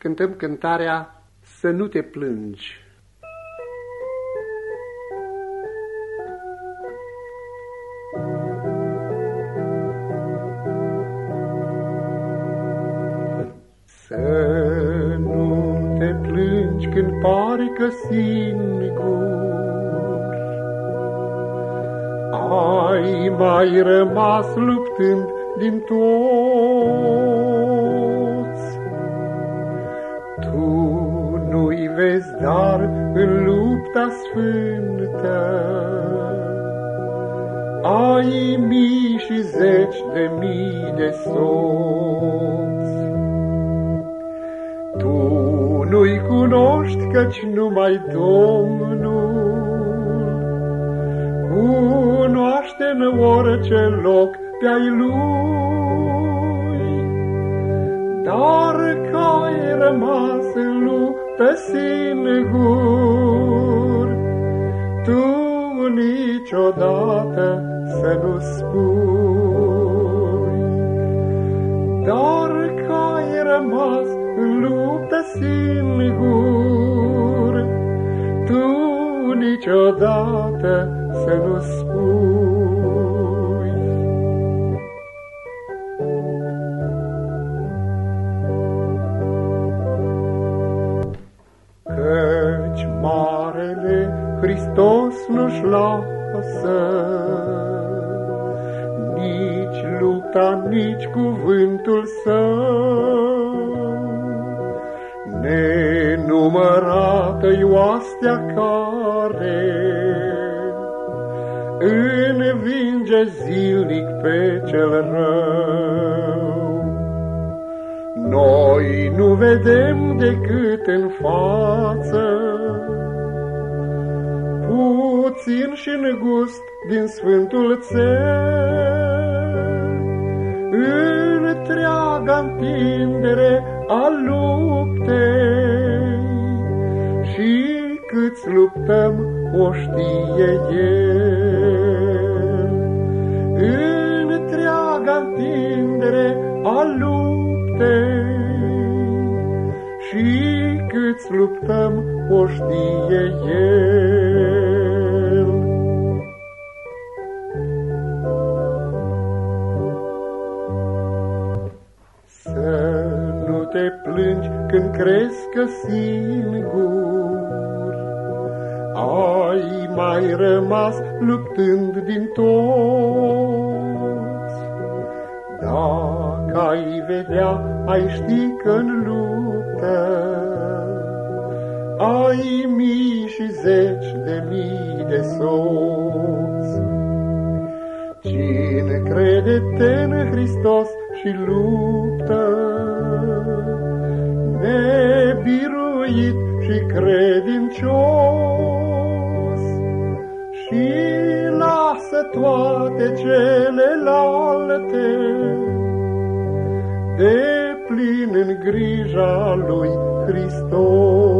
cântăm cântarea Să nu te plângi. Să nu te plângi când pare că singur ai mai rămas luptând din toți. Tu nu-i vezi, dar în lupta sfântă ai mii și zeci de mii de soți. Tu nu-i cunoști căci numai Domnul cunoaște în orice loc pe-ai lui. Dar că ai rămas în luptă singur, tu niciodată să nu spui. Dar că ai rămas în luptă singur, tu niciodată să nu spui. Hristos nu-și lasă nici lupta, nici cuvântul său. Nenumărată-i oastea care învinge zilnic pe cel rău. Noi nu vedem decât în față, puțin și gust din Sfântul Țel, întreaga întindere a luptei și câți luptăm o știe El. Întreaga întindere a luptei și câți luptăm o știe El. Te plângi când crezi că singur ai mai rămas luptând din toți. Dacă ai vedea, ai ști că în luptă ai mii și zeci de mii de soți. Cine crede-te în Hristos și luptă, nebiruit și credincios, și lasă toate celelalte de plin în grija lui Hristos.